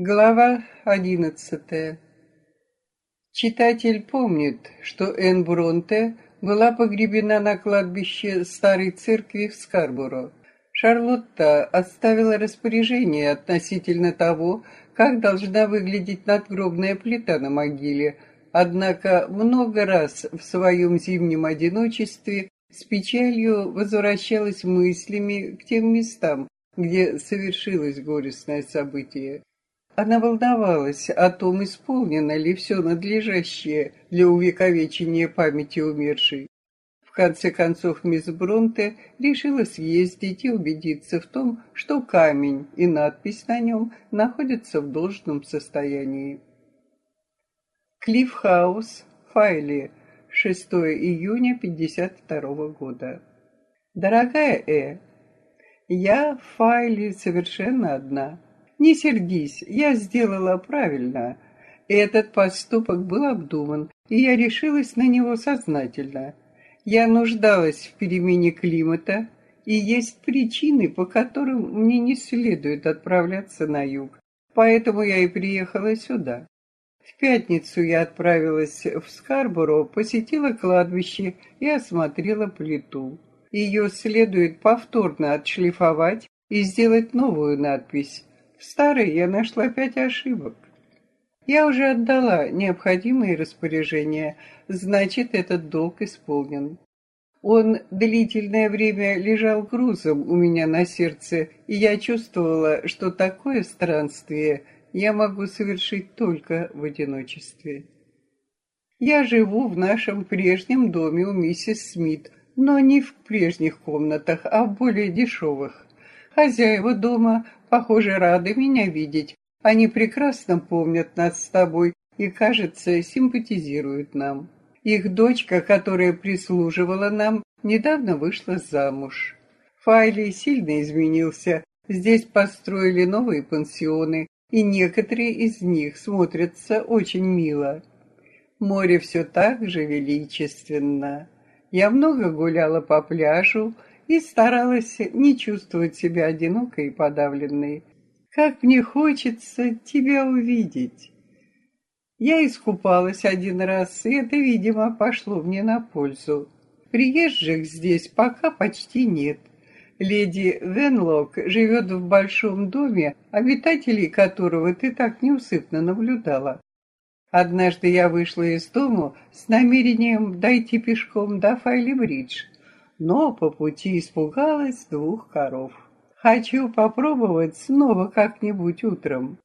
Глава одиннадцатая. Читатель помнит, что Энн Бронте была погребена на кладбище старой церкви в Скарборо. Шарлотта оставила распоряжение относительно того, как должна выглядеть надгробная плита на могиле, однако много раз в своем зимнем одиночестве с печалью возвращалась мыслями к тем местам, где совершилось горестное событие. Она волновалась о том, исполнено ли все надлежащее для увековечения памяти умершей. В конце концов, мисс Бронте решила съездить и убедиться в том, что камень и надпись на нем находятся в должном состоянии. Клиффхаус, Файли, 6 июня 52 года. Дорогая Э, я в Файле совершенно одна. Не сердись, я сделала правильно. Этот поступок был обдуман, и я решилась на него сознательно. Я нуждалась в перемене климата, и есть причины, по которым мне не следует отправляться на юг. Поэтому я и приехала сюда. В пятницу я отправилась в Скарборо, посетила кладбище и осмотрела плиту. Ее следует повторно отшлифовать и сделать новую надпись. В старой я нашла пять ошибок. Я уже отдала необходимые распоряжения, значит, этот долг исполнен. Он длительное время лежал грузом у меня на сердце, и я чувствовала, что такое странствие я могу совершить только в одиночестве. Я живу в нашем прежнем доме у миссис Смит, но не в прежних комнатах, а в более дешевых. Хозяева дома Похоже, рады меня видеть. Они прекрасно помнят нас с тобой и, кажется, симпатизируют нам. Их дочка, которая прислуживала нам, недавно вышла замуж. Файли сильно изменился. Здесь построили новые пансионы, и некоторые из них смотрятся очень мило. Море все так же величественно. Я много гуляла по пляжу, и старалась не чувствовать себя одинокой и подавленной. Как мне хочется тебя увидеть. Я искупалась один раз, и это, видимо, пошло мне на пользу. Приезжих здесь пока почти нет. Леди Венлок живет в большом доме, обитателей которого ты так неусыпно наблюдала. Однажды я вышла из дома с намерением дойти пешком до Файли-Бридж но по пути испугалась двух коров. Хочу попробовать снова как-нибудь утром.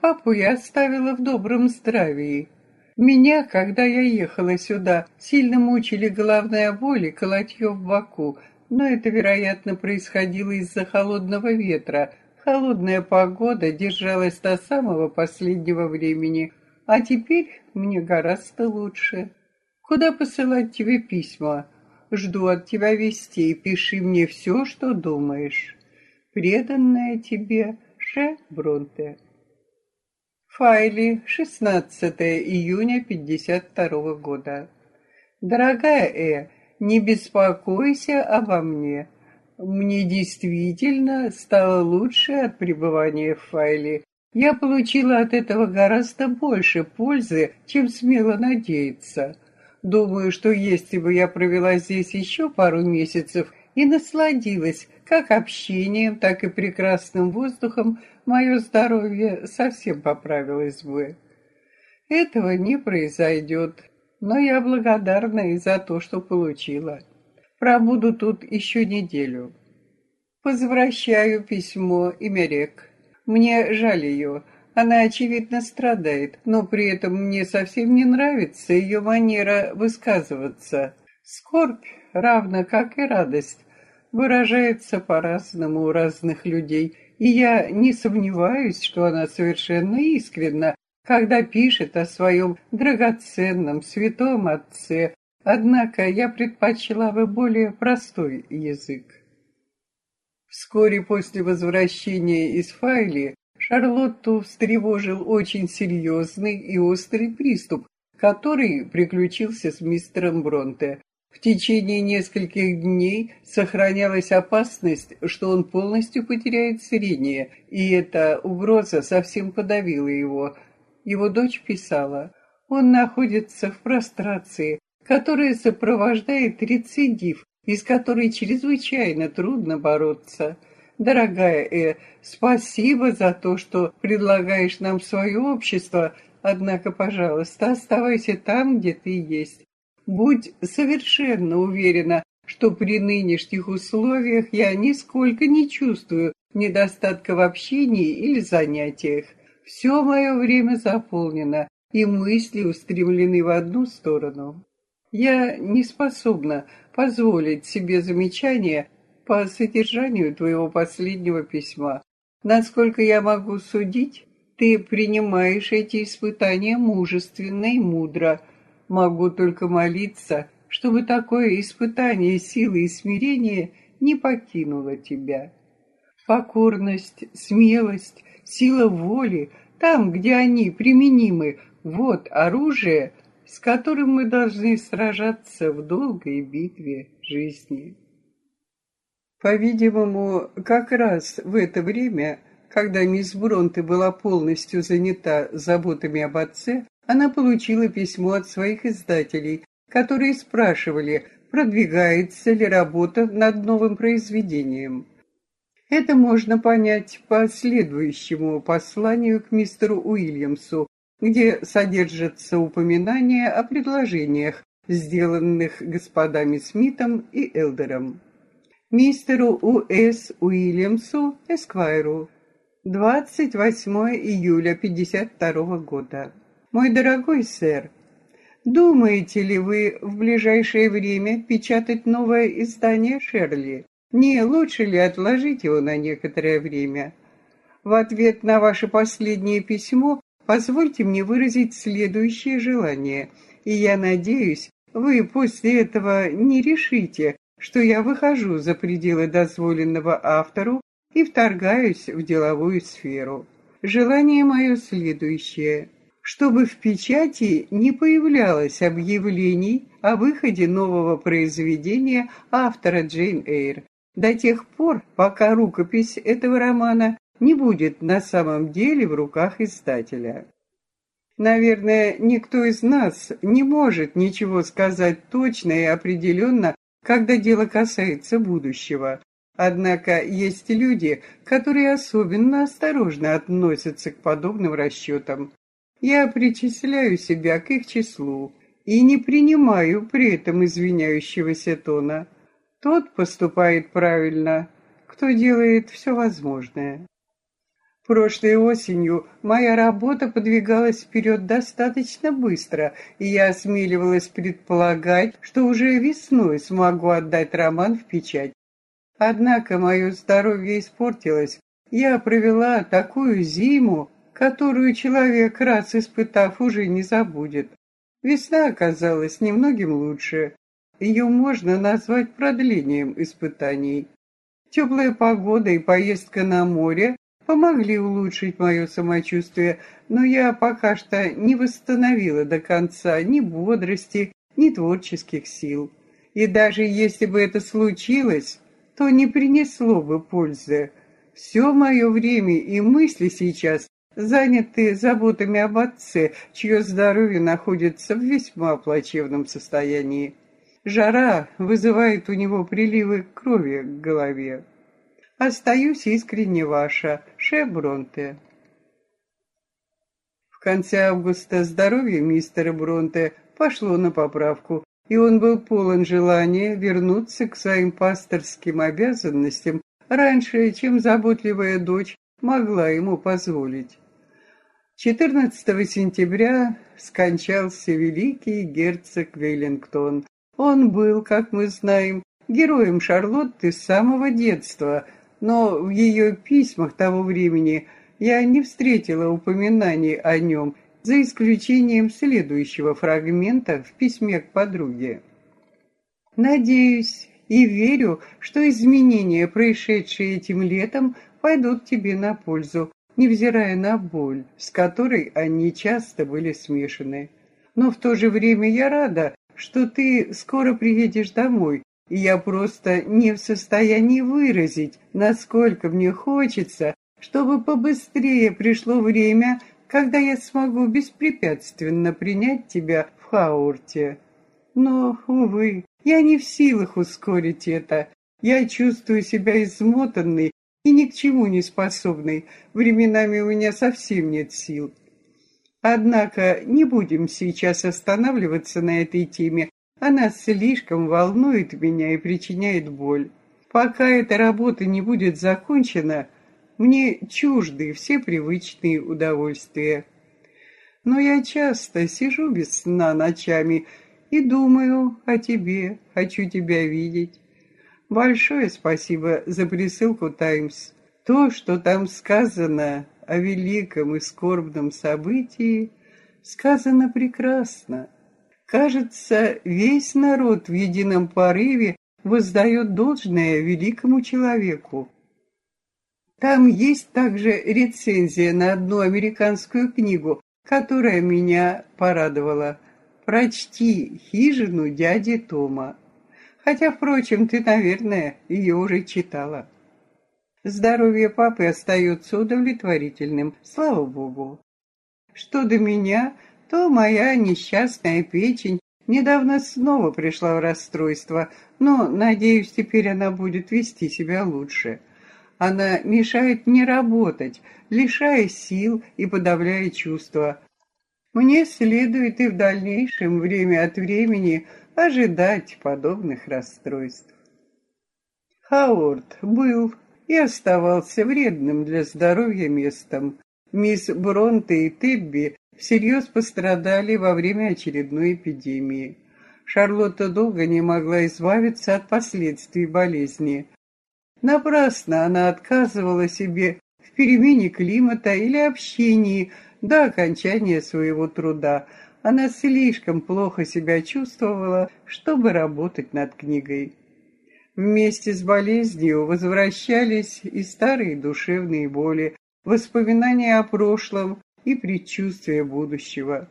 Папу я оставила в добром здравии. Меня, когда я ехала сюда, сильно мучили головная боль и колотье в боку, но это, вероятно, происходило из-за холодного ветра. Холодная погода держалась до самого последнего времени, а теперь мне гораздо лучше. Куда посылать тебе письма? Жду от тебя вестей, пиши мне все, что думаешь. Преданная тебе Ше Бронте. Файли, 16 июня 52 года. Дорогая Э, не беспокойся обо мне. Мне действительно стало лучше от пребывания в файле. Я получила от этого гораздо больше пользы, чем смело надеяться. Думаю, что если бы я провела здесь еще пару месяцев и насладилась как общением, так и прекрасным воздухом, мое здоровье совсем поправилось бы. Этого не произойдет, но я благодарна и за то, что получила. Пробуду тут еще неделю. Возвращаю письмо и Мерек. Мне жаль ее, она, очевидно, страдает, но при этом мне совсем не нравится ее манера высказываться. Скорбь, равно как и радость, выражается по-разному у разных людей, и я не сомневаюсь, что она совершенно искренна, когда пишет о своем драгоценном святом отце, однако я предпочла бы более простой язык. Вскоре после возвращения из Файли Шарлотту встревожил очень серьезный и острый приступ, который приключился с мистером Бронте. В течение нескольких дней сохранялась опасность, что он полностью потеряет зрение, и эта угроза совсем подавила его. Его дочь писала, он находится в прострации, которая сопровождает рецидив, из которой чрезвычайно трудно бороться. Дорогая Э, спасибо за то, что предлагаешь нам свое общество, однако, пожалуйста, оставайся там, где ты есть. Будь совершенно уверена, что при нынешних условиях я нисколько не чувствую недостатка в общении или занятиях. Все мое время заполнено, и мысли устремлены в одну сторону. Я не способна позволить себе замечания по содержанию твоего последнего письма. Насколько я могу судить, ты принимаешь эти испытания мужественно и мудро. Могу только молиться, чтобы такое испытание силы и смирения не покинуло тебя. Покорность, смелость, сила воли, там, где они применимы, вот оружие, с которым мы должны сражаться в долгой битве жизни. По-видимому, как раз в это время, когда мисс Бронте была полностью занята заботами об отце, она получила письмо от своих издателей, которые спрашивали, продвигается ли работа над новым произведением. Это можно понять по следующему посланию к мистеру Уильямсу, где содержатся упоминания о предложениях, сделанных господами Смитом и Элдером. Мистеру У.С. Уильямсу, Эсквайру, 28 июля 52 года. Мой дорогой сэр, думаете ли вы в ближайшее время печатать новое издание Шерли? Не лучше ли отложить его на некоторое время? В ответ на ваше последнее письмо Позвольте мне выразить следующее желание, и я надеюсь, вы после этого не решите, что я выхожу за пределы дозволенного автору и вторгаюсь в деловую сферу. Желание мое следующее чтобы в печати не появлялось объявлений о выходе нового произведения автора Джейн Эйр до тех пор, пока рукопись этого романа не будет на самом деле в руках издателя. Наверное, никто из нас не может ничего сказать точно и определенно, когда дело касается будущего. Однако есть люди, которые особенно осторожно относятся к подобным расчетам. Я причисляю себя к их числу и не принимаю при этом извиняющегося тона. Тот поступает правильно, кто делает все возможное. Прошлой осенью моя работа подвигалась вперед достаточно быстро, и я осмеливалась предполагать, что уже весной смогу отдать роман в печать. Однако мое здоровье испортилось. Я провела такую зиму, которую человек, раз испытав, уже не забудет. Весна оказалась немногим лучше. Ее можно назвать продлением испытаний. Теплая погода и поездка на море помогли улучшить мое самочувствие, но я пока что не восстановила до конца ни бодрости, ни творческих сил. И даже если бы это случилось, то не принесло бы пользы. Все мое время и мысли сейчас заняты заботами об отце, чье здоровье находится в весьма плачевном состоянии. Жара вызывает у него приливы крови к голове. Остаюсь искренне ваша, Ше Бронте. В конце августа здоровье мистера Бронте пошло на поправку, и он был полон желания вернуться к своим пасторским обязанностям раньше, чем заботливая дочь могла ему позволить. 14 сентября скончался великий герцог Веллингтон. Он был, как мы знаем, героем Шарлотты с самого детства – но в ее письмах того времени я не встретила упоминаний о нем, за исключением следующего фрагмента в письме к подруге. «Надеюсь и верю, что изменения, происшедшие этим летом, пойдут тебе на пользу, невзирая на боль, с которой они часто были смешаны. Но в то же время я рада, что ты скоро приедешь домой, и я просто не в состоянии выразить, насколько мне хочется, чтобы побыстрее пришло время, когда я смогу беспрепятственно принять тебя в Хаурте. Но, увы, я не в силах ускорить это. Я чувствую себя измотанной и ни к чему не способной. Временами у меня совсем нет сил. Однако не будем сейчас останавливаться на этой теме. Она слишком волнует меня и причиняет боль. Пока эта работа не будет закончена, мне чужды все привычные удовольствия. Но я часто сижу без сна ночами и думаю о тебе, хочу тебя видеть. Большое спасибо за присылку «Таймс». То, что там сказано о великом и скорбном событии, сказано прекрасно. Кажется, весь народ в едином порыве воздает должное великому человеку. Там есть также рецензия на одну американскую книгу, которая меня порадовала. «Прочти хижину дяди Тома». Хотя, впрочем, ты, наверное, ее уже читала. Здоровье папы остается удовлетворительным, слава богу. Что до меня, то моя несчастная печень недавно снова пришла в расстройство, но, надеюсь, теперь она будет вести себя лучше. Она мешает мне работать, лишая сил и подавляя чувства. Мне следует и в дальнейшем время от времени ожидать подобных расстройств. Хауард был и оставался вредным для здоровья местом. Мисс Бронте и Тебби всерьез пострадали во время очередной эпидемии. Шарлотта долго не могла избавиться от последствий болезни. Напрасно она отказывала себе в перемене климата или общении до окончания своего труда. Она слишком плохо себя чувствовала, чтобы работать над книгой. Вместе с болезнью возвращались и старые душевные боли, воспоминания о прошлом и предчувствия будущего.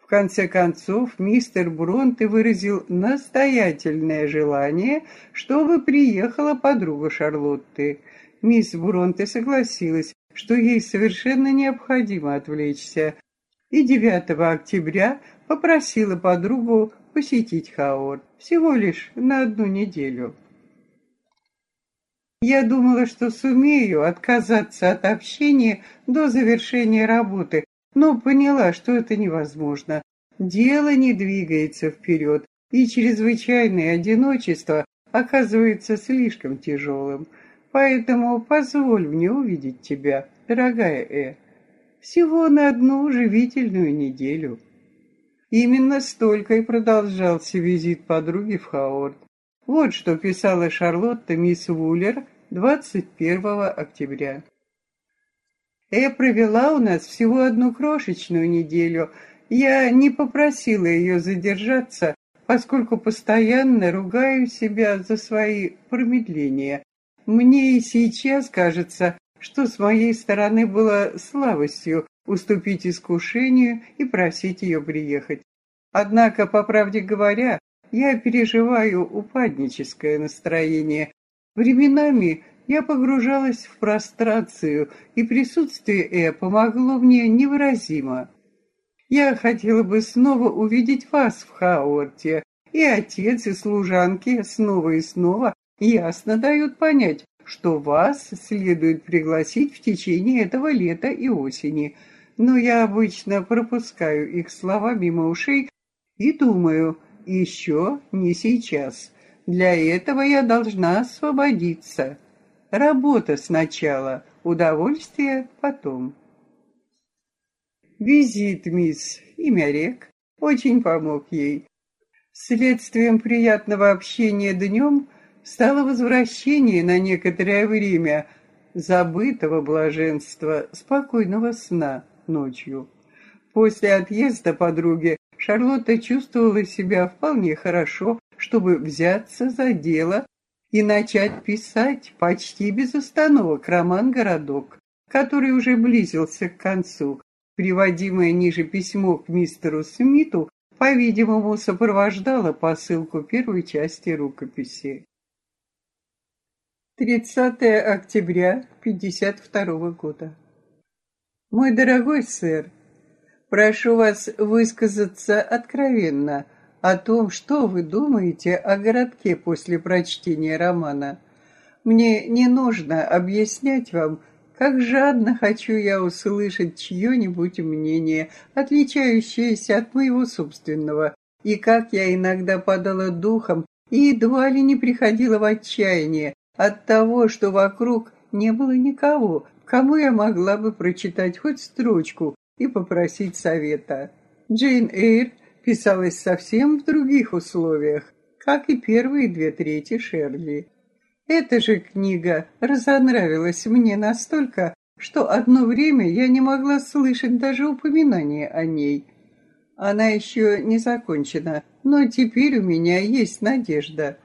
В конце концов, мистер Бронте выразил настоятельное желание, чтобы приехала подруга Шарлотты. Мисс Бронте согласилась, что ей совершенно необходимо отвлечься, и 9 октября попросила подругу посетить Хаор всего лишь на одну неделю. Я думала, что сумею отказаться от общения до завершения работы, но поняла, что это невозможно. Дело не двигается вперед, и чрезвычайное одиночество оказывается слишком тяжелым. Поэтому позволь мне увидеть тебя, дорогая Э. Всего на одну живительную неделю. Именно столько и продолжался визит подруги в Хаорт. Вот что писала Шарлотта мисс Вуллер 21 октября. Я провела у нас всего одну крошечную неделю. Я не попросила ее задержаться, поскольку постоянно ругаю себя за свои промедления. Мне и сейчас кажется, что с моей стороны было слабостью уступить искушению и просить ее приехать. Однако, по правде говоря, я переживаю упадническое настроение. Временами я погружалась в прострацию, и присутствие Э помогло мне невыразимо. Я хотела бы снова увидеть вас в Хаорте, и отец, и служанки снова и снова ясно дают понять, что вас следует пригласить в течение этого лета и осени. Но я обычно пропускаю их слова мимо ушей и думаю, еще не сейчас. Для этого я должна освободиться. Работа сначала, удовольствие потом. Визит мисс имя рек очень помог ей. Следствием приятного общения днем стало возвращение на некоторое время забытого блаженства, спокойного сна ночью. После отъезда подруги Шарлотта чувствовала себя вполне хорошо, чтобы взяться за дело и начать писать почти без остановок роман «Городок», который уже близился к концу. Приводимое ниже письмо к мистеру Смиту по-видимому, сопровождала посылку первой части рукописи. 30 октября 52 года. Мой дорогой сэр, прошу вас высказаться откровенно о том, что вы думаете о городке после прочтения романа. Мне не нужно объяснять вам, как жадно хочу я услышать чье-нибудь мнение, отличающееся от моего собственного, и как я иногда падала духом и едва ли не приходила в отчаяние от того, что вокруг не было никого, кому я могла бы прочитать хоть строчку и попросить совета. Джейн Эйр писалась совсем в других условиях, как и первые две трети Шерли. Эта же книга разонравилась мне настолько, что одно время я не могла слышать даже упоминания о ней. Она еще не закончена, но теперь у меня есть надежда.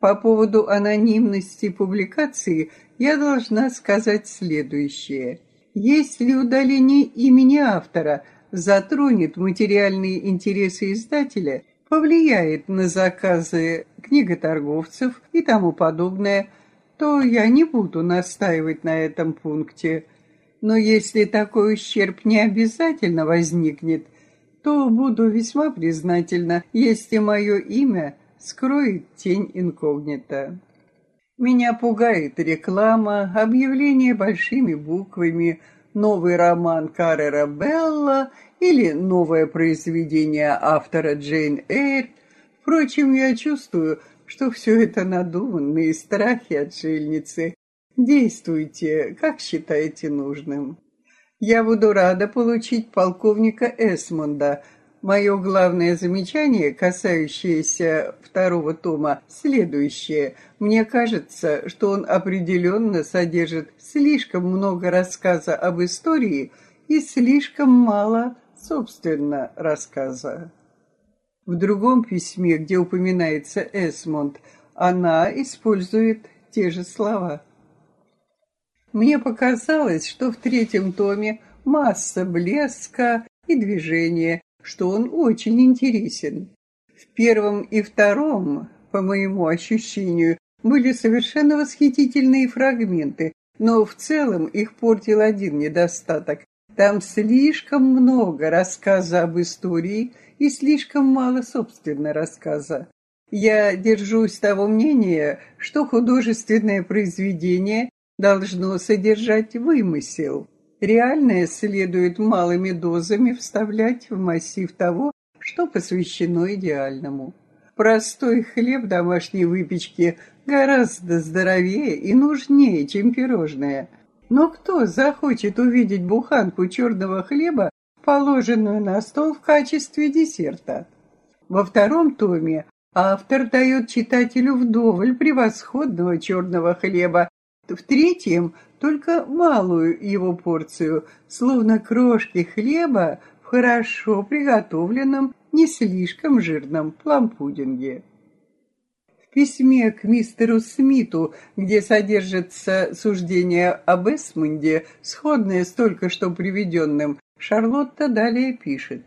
По поводу анонимности публикации я должна сказать следующее. Если удаление имени автора затронет материальные интересы издателя, повлияет на заказы книготорговцев и тому подобное, то я не буду настаивать на этом пункте. Но если такой ущерб не обязательно возникнет, то буду весьма признательна, если мое имя скроет тень инкогнито. Меня пугает реклама, объявление большими буквами, новый роман Каррера Белла или новое произведение автора Джейн Эйр. Впрочем, я чувствую, что все это надуманные страхи отшельницы. Действуйте, как считаете нужным. Я буду рада получить полковника Эсмонда. Мое главное замечание, касающееся второго тома, следующее. Мне кажется, что он определенно содержит слишком много рассказа об истории и слишком мало собственно, рассказа. В другом письме, где упоминается Эсмонд, она использует те же слова. Мне показалось, что в третьем томе масса блеска и движения, что он очень интересен. В первом и втором, по моему ощущению, были совершенно восхитительные фрагменты, но в целом их портил один недостаток там слишком много рассказа об истории и слишком мало собственного рассказа. Я держусь того мнения, что художественное произведение должно содержать вымысел. Реальное следует малыми дозами вставлять в массив того, что посвящено идеальному. Простой хлеб домашней выпечки гораздо здоровее и нужнее, чем пирожное. Но кто захочет увидеть буханку черного хлеба, положенную на стол в качестве десерта? Во втором томе автор дает читателю вдоволь превосходного черного хлеба, в третьем только малую его порцию, словно крошки хлеба в хорошо приготовленном, не слишком жирном плампудинге письме к мистеру Смиту, где содержится суждение об Эсмонде, сходное с только что приведенным, Шарлотта далее пишет.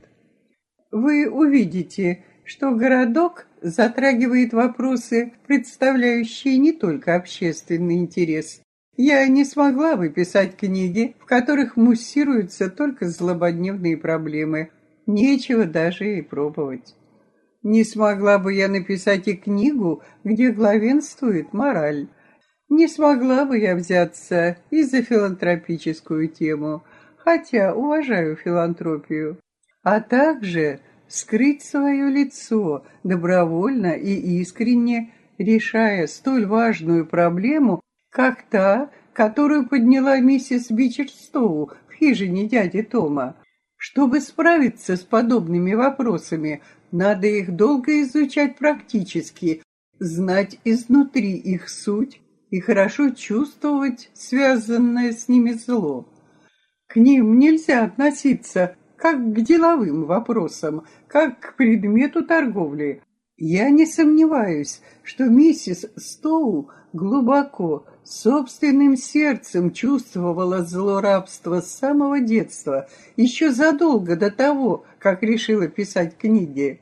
«Вы увидите, что городок затрагивает вопросы, представляющие не только общественный интерес. Я не смогла бы писать книги, в которых муссируются только злободневные проблемы. Нечего даже и пробовать. Не смогла бы я написать и книгу, где главенствует мораль. Не смогла бы я взяться и за филантропическую тему, хотя уважаю филантропию. А также скрыть свое лицо добровольно и искренне, решая столь важную проблему, как та, которую подняла миссис Бичерстоу в хижине дяди Тома. Чтобы справиться с подобными вопросами, надо их долго изучать практически, знать изнутри их суть и хорошо чувствовать связанное с ними зло. К ним нельзя относиться как к деловым вопросам, как к предмету торговли. Я не сомневаюсь, что миссис Стоу глубоко, собственным сердцем чувствовала зло рабства с самого детства, еще задолго до того, как решила писать книги.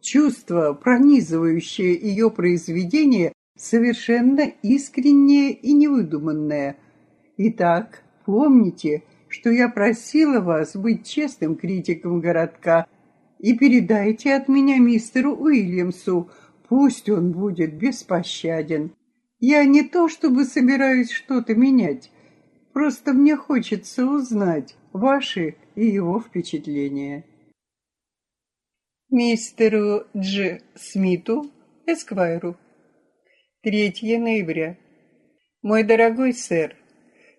Чувство, пронизывающее ее произведение, совершенно искреннее и невыдуманное. Итак, помните, что я просила вас быть честным критиком городка и передайте от меня мистеру Уильямсу, пусть он будет беспощаден. Я не то чтобы собираюсь что-то менять, просто мне хочется узнать ваши и его впечатления. Мистеру Дж. Смиту, Эсквайру. 3 ноября. Мой дорогой сэр,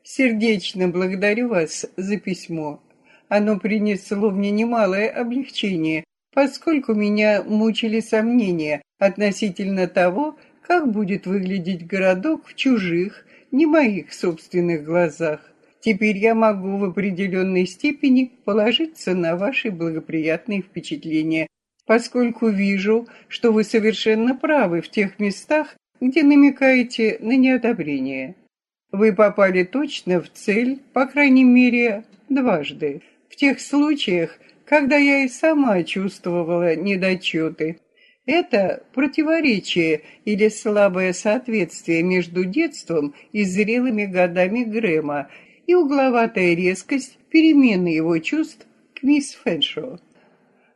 сердечно благодарю вас за письмо. Оно принесло мне немалое облегчение, поскольку меня мучили сомнения относительно того, как будет выглядеть городок в чужих, не моих собственных глазах. Теперь я могу в определенной степени положиться на ваши благоприятные впечатления, поскольку вижу, что вы совершенно правы в тех местах, где намекаете на неодобрение. Вы попали точно в цель, по крайней мере, дважды. В тех случаях, когда я и сама чувствовала недочеты, это противоречие или слабое соответствие между детством и зрелыми годами Грэма и угловатая резкость перемены его чувств к мисс Фэншоу.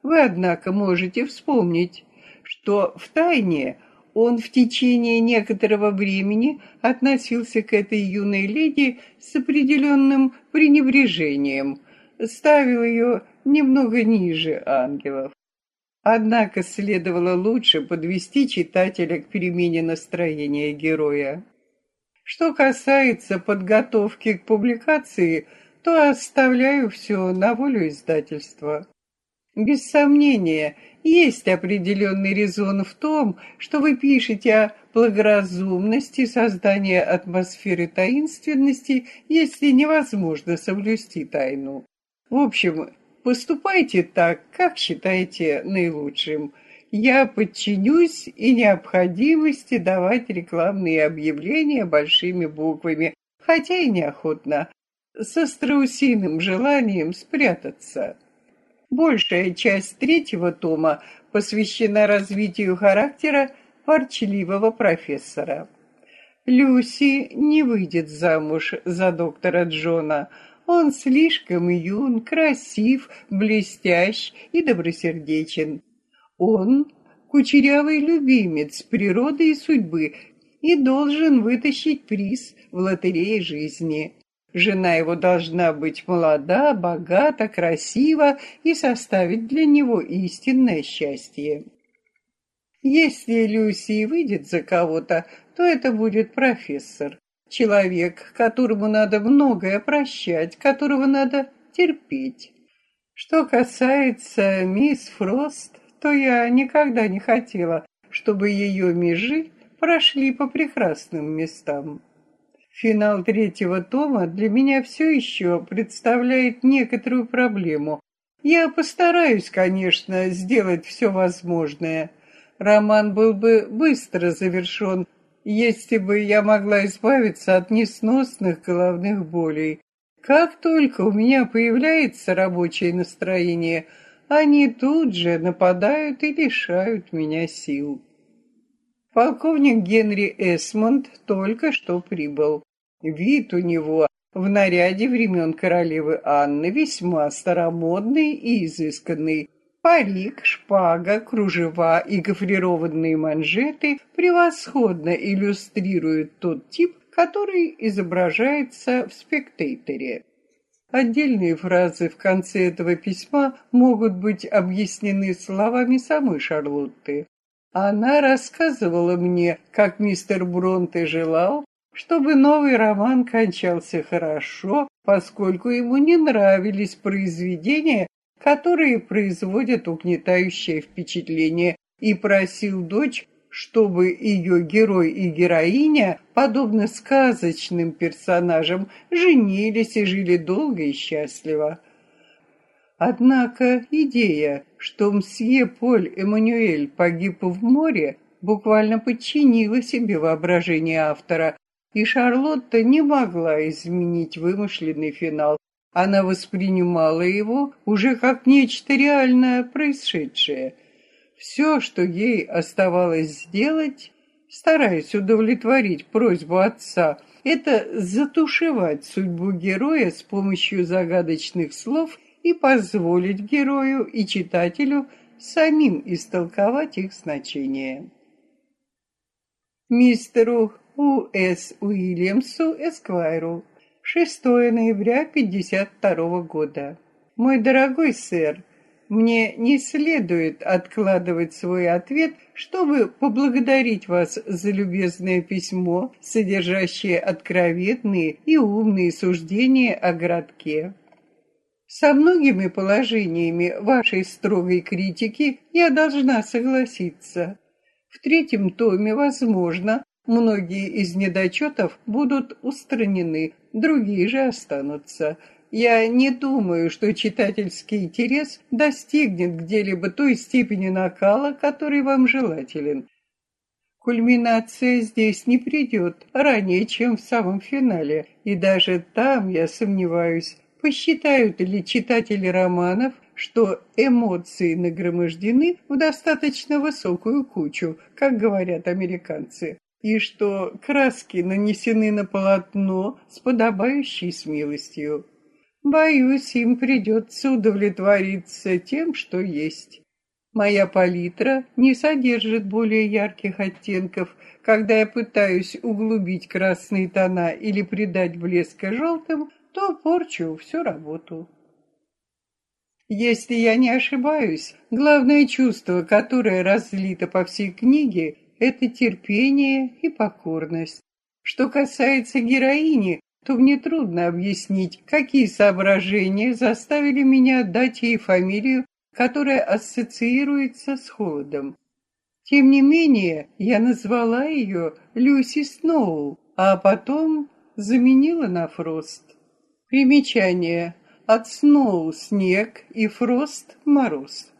Вы, однако, можете вспомнить, что в тайне он в течение некоторого времени относился к этой юной леди с определенным пренебрежением, ставил ее немного ниже ангелов. Однако следовало лучше подвести читателя к перемене настроения героя. Что касается подготовки к публикации, то оставляю все на волю издательства. Без сомнения, есть определенный резон в том, что вы пишете о благоразумности создания атмосферы таинственности, если невозможно соблюсти тайну. В общем, Поступайте так, как считаете наилучшим. Я подчинюсь и необходимости давать рекламные объявления большими буквами, хотя и неохотно, со страусиным желанием спрятаться. Большая часть третьего тома посвящена развитию характера ворчливого профессора. Люси не выйдет замуж за доктора Джона, он слишком юн, красив, блестящ и добросердечен. Он кучерявый любимец природы и судьбы и должен вытащить приз в лотерее жизни. Жена его должна быть молода, богата, красива и составить для него истинное счастье. Если Люси выйдет за кого-то, то это будет профессор человек, которому надо многое прощать, которого надо терпеть. Что касается мисс Фрост, то я никогда не хотела, чтобы ее межи прошли по прекрасным местам. Финал третьего тома для меня все еще представляет некоторую проблему. Я постараюсь, конечно, сделать все возможное. Роман был бы быстро завершен, если бы я могла избавиться от несносных головных болей. Как только у меня появляется рабочее настроение, они тут же нападают и лишают меня сил. Полковник Генри Эсмонд только что прибыл. Вид у него в наряде времен королевы Анны весьма старомодный и изысканный, Парик, шпага, кружева и гофрированные манжеты превосходно иллюстрируют тот тип, который изображается в спектейторе. Отдельные фразы в конце этого письма могут быть объяснены словами самой Шарлотты. Она рассказывала мне, как мистер Бронте желал, чтобы новый роман кончался хорошо, поскольку ему не нравились произведения, которые производят угнетающее впечатление, и просил дочь, чтобы ее герой и героиня, подобно сказочным персонажам, женились и жили долго и счастливо. Однако идея, что мсье Поль Эммануэль погиб в море, буквально подчинила себе воображение автора, и Шарлотта не могла изменить вымышленный финал. Она воспринимала его уже как нечто реальное происшедшее. Все, что ей оставалось сделать, стараясь удовлетворить просьбу отца, это затушевать судьбу героя с помощью загадочных слов и позволить герою и читателю самим истолковать их значение. Мистеру У.С. Уильямсу Эсквайру 6 ноября 52 года. Мой дорогой сэр, мне не следует откладывать свой ответ, чтобы поблагодарить вас за любезное письмо, содержащее откровенные и умные суждения о городке. Со многими положениями вашей строгой критики я должна согласиться. В третьем томе, возможно, многие из недочетов будут устранены, другие же останутся. Я не думаю, что читательский интерес достигнет где-либо той степени накала, который вам желателен. Кульминация здесь не придет ранее, чем в самом финале, и даже там, я сомневаюсь, посчитают ли читатели романов, что эмоции нагромождены в достаточно высокую кучу, как говорят американцы, и что краски нанесены на полотно с подобающей смелостью. Боюсь, им придется удовлетвориться тем, что есть. Моя палитра не содержит более ярких оттенков. Когда я пытаюсь углубить красные тона или придать блеска желтым, то порчу всю работу. Если я не ошибаюсь, главное чувство, которое разлито по всей книге, это терпение и покорность. Что касается героини, то мне трудно объяснить, какие соображения заставили меня дать ей фамилию, которая ассоциируется с холодом. Тем не менее, я назвала ее Люси Сноу, а потом заменила на Фрост. Примечание. От Сноу – снег и Фрост – мороз.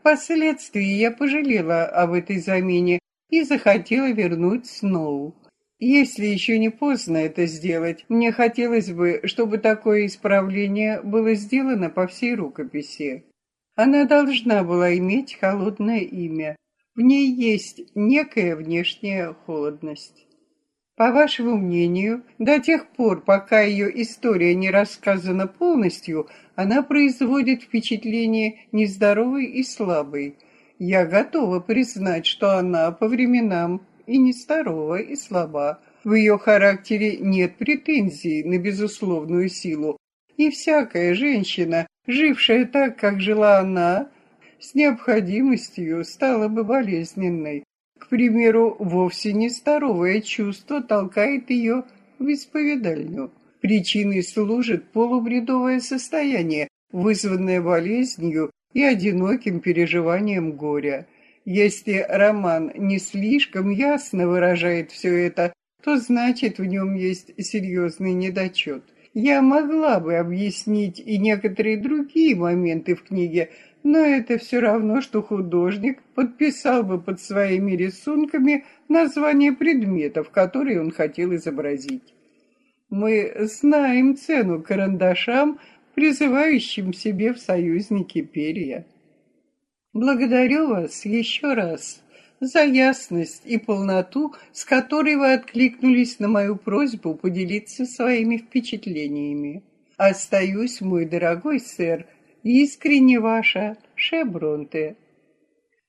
Впоследствии я пожалела об этой замене и захотела вернуть Сноу. Если еще не поздно это сделать, мне хотелось бы, чтобы такое исправление было сделано по всей рукописи. Она должна была иметь холодное имя. В ней есть некая внешняя холодность. По вашему мнению, до тех пор, пока ее история не рассказана полностью, она производит впечатление нездоровой и слабой. Я готова признать, что она по временам и нездорова, и слаба. В ее характере нет претензий на безусловную силу, и всякая женщина, жившая так, как жила она, с необходимостью стала бы болезненной. К примеру, вовсе не здоровое чувство толкает ее в исповедальню. Причиной служит полубредовое состояние, вызванное болезнью и одиноким переживанием горя. Если роман не слишком ясно выражает все это, то значит в нем есть серьезный недочет. Я могла бы объяснить и некоторые другие моменты в книге, но это все равно, что художник подписал бы под своими рисунками название предметов, которые он хотел изобразить. Мы знаем цену карандашам, призывающим себе в союзники перья. Благодарю вас еще раз за ясность и полноту, с которой вы откликнулись на мою просьбу поделиться своими впечатлениями. Остаюсь, мой дорогой сэр, искренне ваша Шебронте.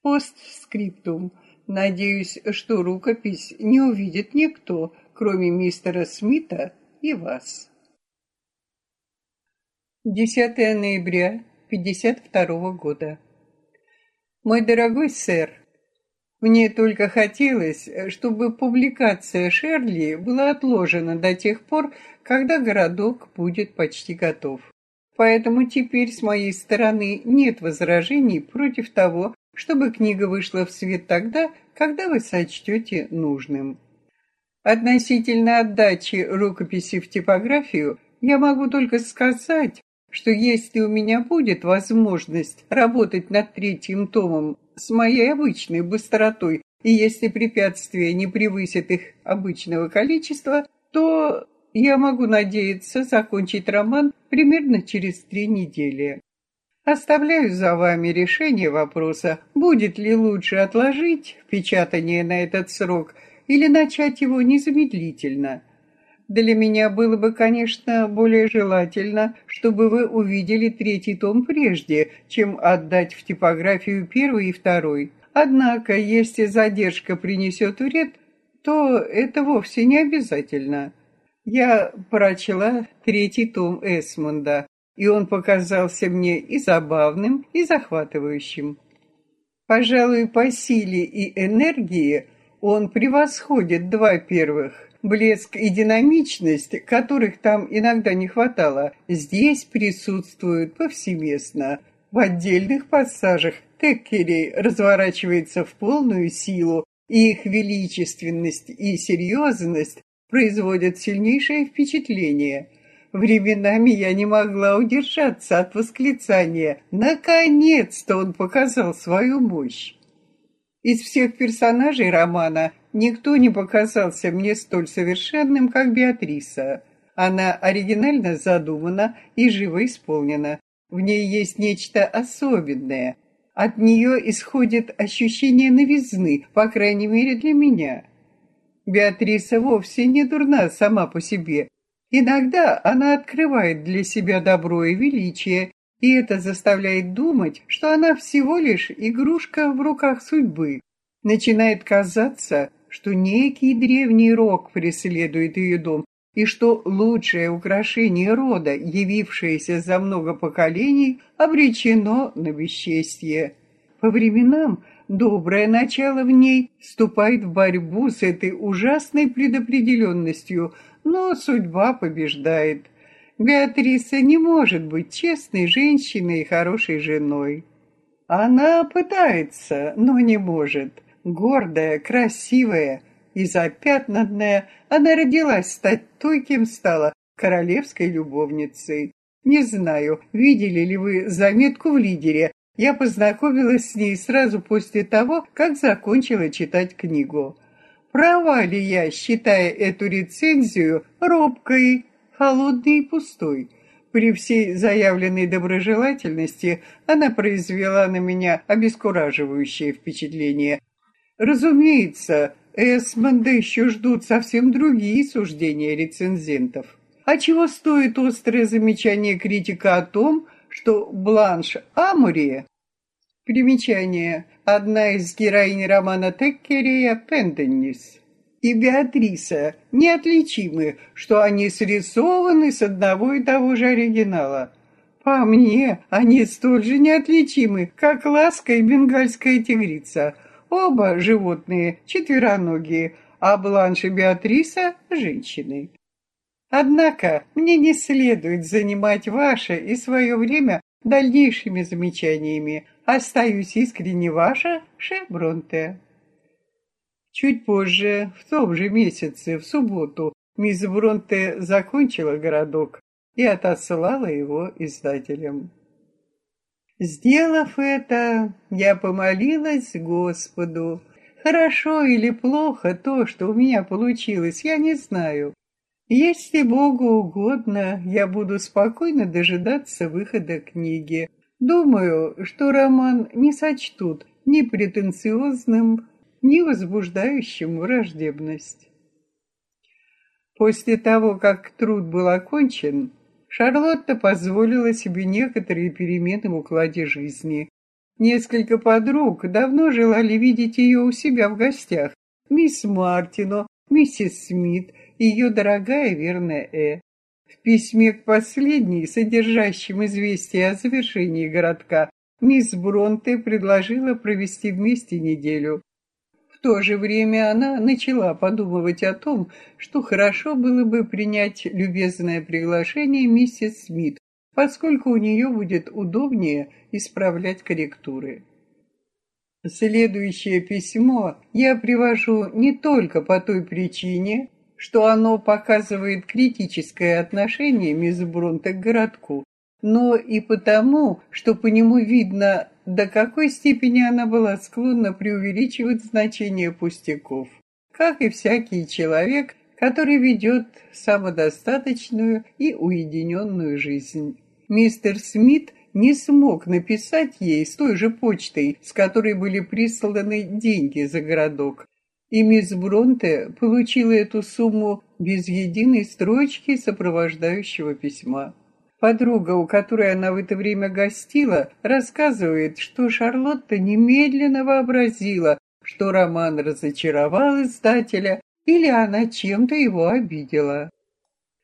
Постскриптум. Надеюсь, что рукопись не увидит никто, кроме мистера Смита и вас. 10 ноября 52 года. Мой дорогой сэр, мне только хотелось, чтобы публикация Шерли была отложена до тех пор, когда городок будет почти готов. Поэтому теперь с моей стороны нет возражений против того, чтобы книга вышла в свет тогда, когда вы сочтете нужным. Относительно отдачи рукописи в типографию я могу только сказать, что если у меня будет возможность работать над третьим томом с моей обычной быстротой, и если препятствия не превысят их обычного количества, то я могу надеяться закончить роман примерно через три недели. Оставляю за вами решение вопроса, будет ли лучше отложить печатание на этот срок или начать его незамедлительно. Для меня было бы, конечно, более желательно, чтобы вы увидели третий том прежде, чем отдать в типографию первый и второй. Однако, если задержка принесет вред, то это вовсе не обязательно. Я прочла третий том Эсмонда, и он показался мне и забавным, и захватывающим. Пожалуй, по силе и энергии он превосходит два первых. Блеск и динамичность, которых там иногда не хватало, здесь присутствуют повсеместно. В отдельных пассажах Теккери разворачивается в полную силу, и их величественность и серьезность производят сильнейшее впечатление – Временами я не могла удержаться от восклицания. Наконец-то он показал свою мощь. Из всех персонажей романа никто не показался мне столь совершенным, как Беатриса. Она оригинально задумана и живо исполнена. В ней есть нечто особенное. От нее исходит ощущение новизны, по крайней мере для меня. Беатриса вовсе не дурна сама по себе, Иногда она открывает для себя добро и величие, и это заставляет думать, что она всего лишь игрушка в руках судьбы. Начинает казаться, что некий древний рок преследует ее дом, и что лучшее украшение рода, явившееся за много поколений, обречено на бесчестье. По временам доброе начало в ней вступает в борьбу с этой ужасной предопределенностью – но судьба побеждает. Беатриса не может быть честной женщиной и хорошей женой. Она пытается, но не может. Гордая, красивая и запятнанная, она родилась стать той, кем стала, королевской любовницей. Не знаю, видели ли вы заметку в лидере. Я познакомилась с ней сразу после того, как закончила читать книгу. Права ли я, считая эту рецензию робкой, холодной и пустой? При всей заявленной доброжелательности она произвела на меня обескураживающее впечатление. Разумеется, Эсмонда еще ждут совсем другие суждения рецензентов. А чего стоит острое замечание критика о том, что Бланш Амури Примечание. Одна из героинь романа Теккерея Пенденнис и Беатриса неотличимы, что они срисованы с одного и того же оригинала. По мне, они столь же неотличимы, как ласка и бенгальская тигрица. Оба животные, четвероногие, а Бланш и Беатриса – женщины. Однако мне не следует занимать ваше и свое время дальнейшими замечаниями – Остаюсь искренне ваша, Шебронте. Чуть позже, в том же месяце, в субботу, мисс Бронте закончила городок и отослала его издателям. Сделав это, я помолилась Господу. Хорошо или плохо то, что у меня получилось, я не знаю. Если Богу угодно, я буду спокойно дожидаться выхода книги, Думаю, что роман не сочтут ни претенциозным, ни возбуждающим враждебность. После того, как труд был окончен, Шарлотта позволила себе некоторые перемены в укладе жизни. Несколько подруг давно желали видеть ее у себя в гостях. Мисс Мартино, миссис Смит, ее дорогая верная Э. В письме к последней, содержащем известие о завершении городка, мисс Бронте предложила провести вместе неделю. В то же время она начала подумывать о том, что хорошо было бы принять любезное приглашение миссис Смит, поскольку у нее будет удобнее исправлять корректуры. Следующее письмо я привожу не только по той причине, что оно показывает критическое отношение мисс Бронте к городку, но и потому, что по нему видно, до какой степени она была склонна преувеличивать значение пустяков, как и всякий человек, который ведет самодостаточную и уединенную жизнь. Мистер Смит не смог написать ей с той же почтой, с которой были присланы деньги за городок, и мисс Бронте получила эту сумму без единой строчки сопровождающего письма. Подруга, у которой она в это время гостила, рассказывает, что Шарлотта немедленно вообразила, что роман разочаровал издателя или она чем-то его обидела.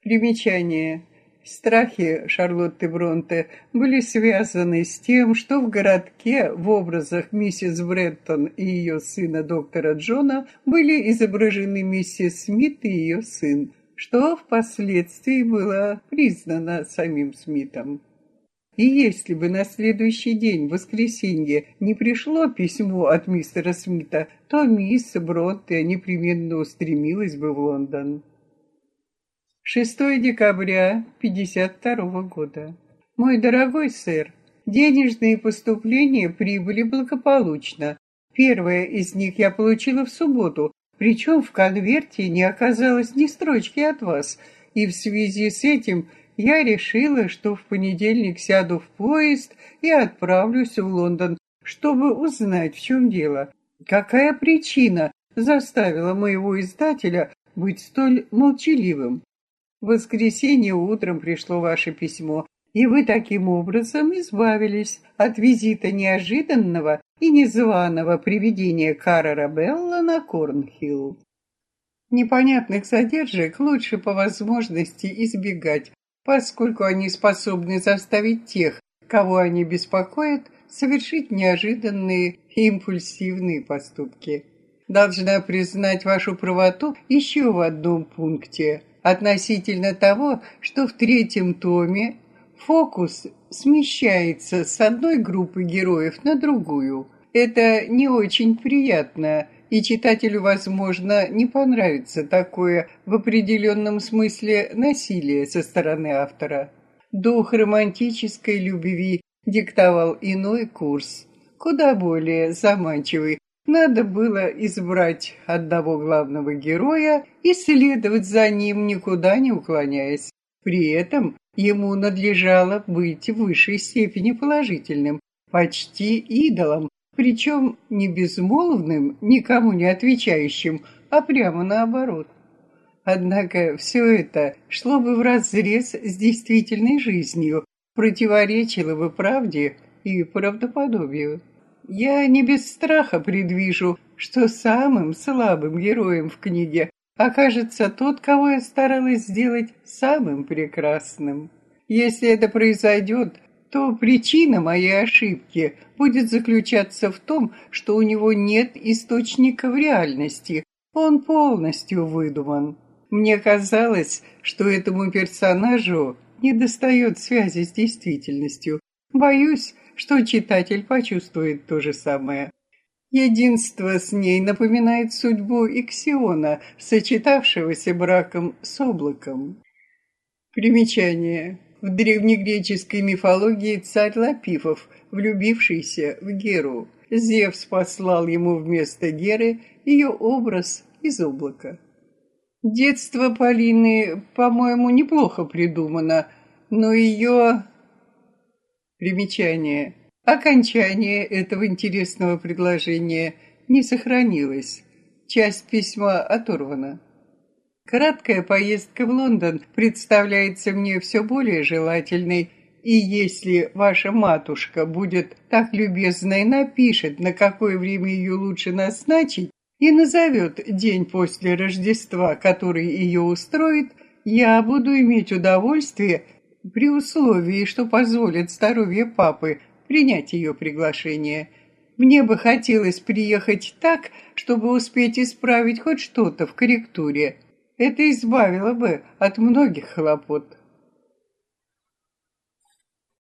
Примечание. Страхи Шарлотты Бронте были связаны с тем, что в городке в образах миссис Бреттон и ее сына доктора Джона были изображены миссис Смит и ее сын, что впоследствии было признано самим Смитом. И если бы на следующий день, в воскресенье, не пришло письмо от мистера Смита, то мисс Бронте непременно устремилась бы в Лондон. 6 декабря 52 года. Мой дорогой сэр, денежные поступления прибыли благополучно. Первое из них я получила в субботу, причем в конверте не оказалось ни строчки от вас, и в связи с этим я решила, что в понедельник сяду в поезд и отправлюсь в Лондон, чтобы узнать, в чем дело. Какая причина заставила моего издателя быть столь молчаливым? В воскресенье утром пришло ваше письмо, и вы таким образом избавились от визита неожиданного и незваного привидения Карра Белла на Корнхилл. Непонятных задержек лучше по возможности избегать, поскольку они способны заставить тех, кого они беспокоят, совершить неожиданные и импульсивные поступки. Должна признать вашу правоту еще в одном пункте относительно того, что в третьем томе фокус смещается с одной группы героев на другую. Это не очень приятно, и читателю, возможно, не понравится такое в определенном смысле насилие со стороны автора. Дух романтической любви диктовал иной курс, куда более заманчивый. Надо было избрать одного главного героя и следовать за ним, никуда не уклоняясь. При этом ему надлежало быть в высшей степени положительным, почти идолом, причем не безмолвным, никому не отвечающим, а прямо наоборот. Однако все это шло бы вразрез с действительной жизнью, противоречило бы правде и правдоподобию. Я не без страха предвижу, что самым слабым героем в книге окажется тот, кого я старалась сделать самым прекрасным. Если это произойдет, то причина моей ошибки будет заключаться в том, что у него нет источника в реальности, он полностью выдуман. Мне казалось, что этому персонажу недостает связи с действительностью. Боюсь, что читатель почувствует то же самое. Единство с ней напоминает судьбу Иксиона, сочетавшегося браком с облаком. Примечание. В древнегреческой мифологии царь Лапифов, влюбившийся в Геру, Зевс послал ему вместо Геры ее образ из облака. Детство Полины, по-моему, неплохо придумано, но ее... Примечание. Окончание этого интересного предложения не сохранилось. Часть письма оторвана. Краткая поездка в Лондон представляется мне все более желательной, и если ваша матушка будет так любезна и напишет, на какое время ее лучше назначить, и назовет день после Рождества, который ее устроит, я буду иметь удовольствие при условии, что позволит здоровье папы принять ее приглашение. Мне бы хотелось приехать так, чтобы успеть исправить хоть что-то в корректуре. Это избавило бы от многих хлопот.